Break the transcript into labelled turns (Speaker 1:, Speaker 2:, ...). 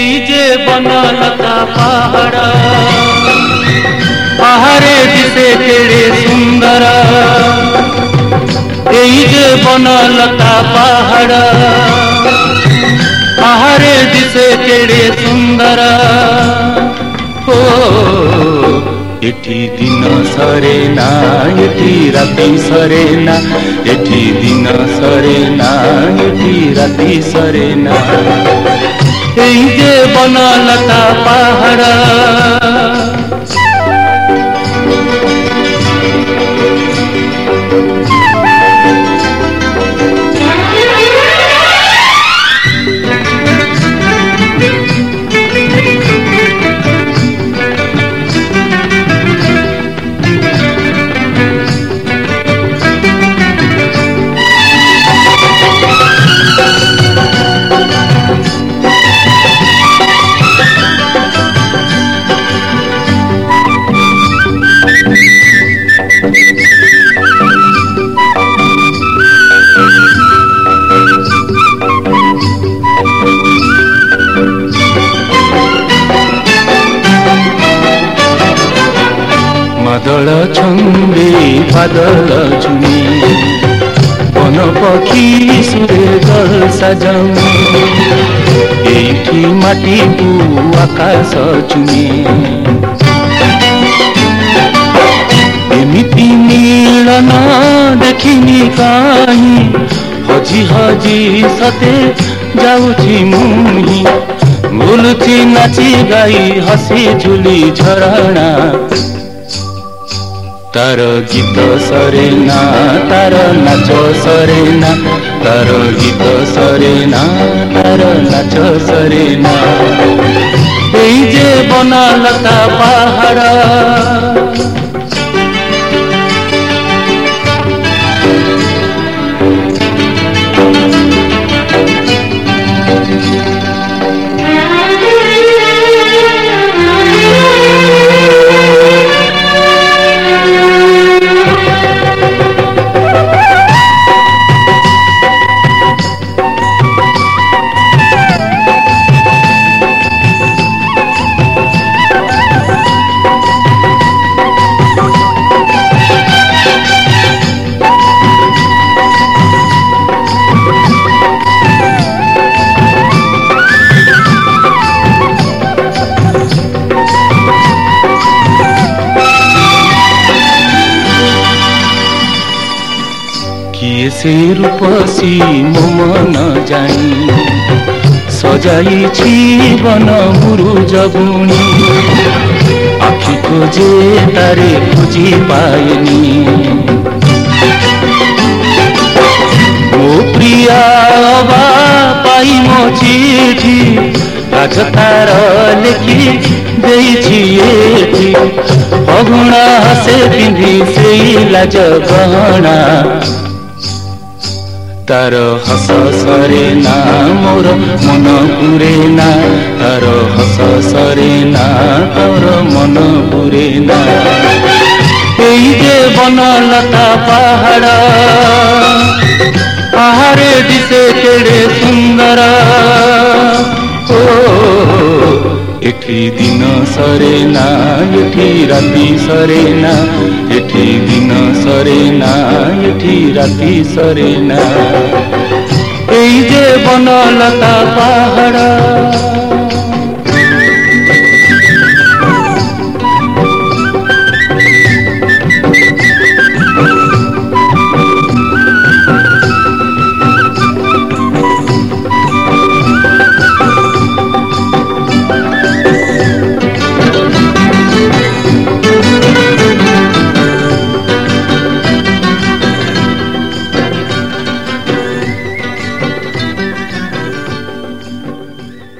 Speaker 1: এই যে বনলতা পাহাড় পাহাড়ে দিতে কেড়ে সুন্দর এই যে বনলতা পাহাড় পাহাড়ে দিতে কেড়ে সুন্দর ও এটি দিন সরে না এটি রাতি সরে না এটি দিন সরে না এটি রাতি সরে না इंजे बना लता पहाड़ বাদল ছন্দে বাদল ঝুমি বন পক্ষী সুরে দল সাজম এইটি মাটিবু আকাশ চুমি এমিতি মিলন দেখিনি কাহি হজি হজি সতে যাউছি মুহি ବୁଲୁଛି ନାଚି ଗାଇ ହସି ଝୁଲି ଝରଣା তার গীত সরে না তার নাচ সরে না তার গীত সরে না তার নাচ সরে না এই যে বনালতা পাহাড় কিয়ে সে রূপসী মন জানি সজাইছি বন বুরুজ বুনি আখিকো যে তারে খুঁজি পায়নি মো প্রিয়া বা পাই মো চিঠি রাজ তার লেখি ଦେଇଛି ଏଠି ଅଗୁଣା ସେ ପିନ୍ଧି ସେଇ ଲାଜ ଗହଣା তার হস সরে না মোর মন পুরে না তার হস সরে না তোর মন পুরে না এই যে বনলতা পাহাড় পাহাড়ে দিতে কেড়ে সুন্দর ও এটি দিন সরে না এটি রাতি সরে না চিঠি রাতি সরে না এই যে বনলতা পাহাড়